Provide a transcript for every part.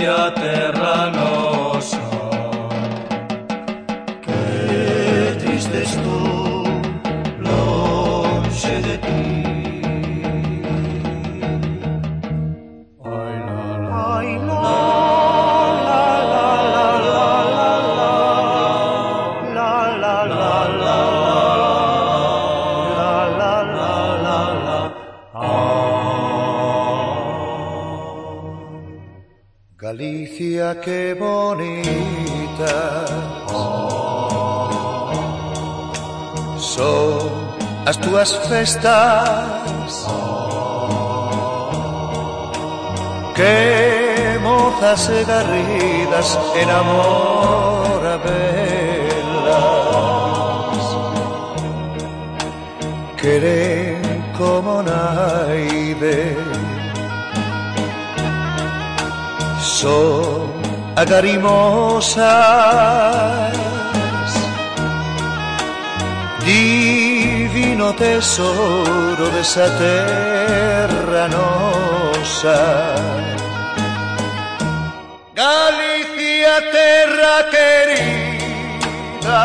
Για τη ρανόσα, τριστες του. Galicia, qué bonita. Son as túas festas. Que mozas e garridas enamora belas. Queren como naide. Son agarimosas Divino tesoro desa terra nosa. Galicia, terra querida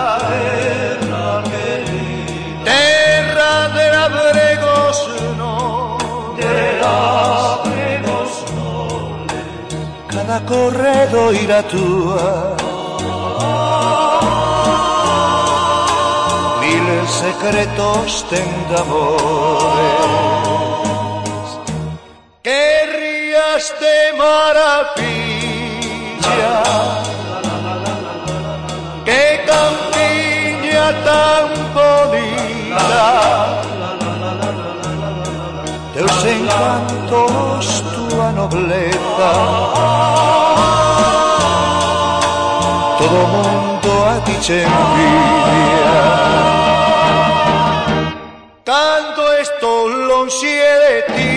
irá túa Mil secretos ten de amores Querrías de maravilla. Que campiña tan bonita. Teus encantos, túa nobleza Todo mundo a ti che envidia Cando estou lonxe de ti.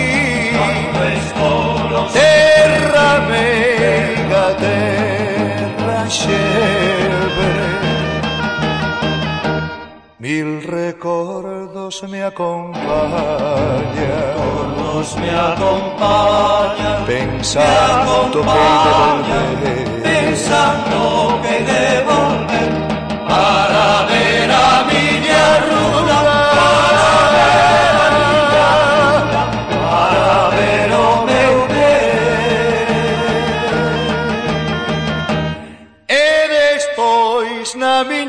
Terra meiga, terra xebre Mil recordos me acompañan. Todos me acompañan, Pensando que hei de volver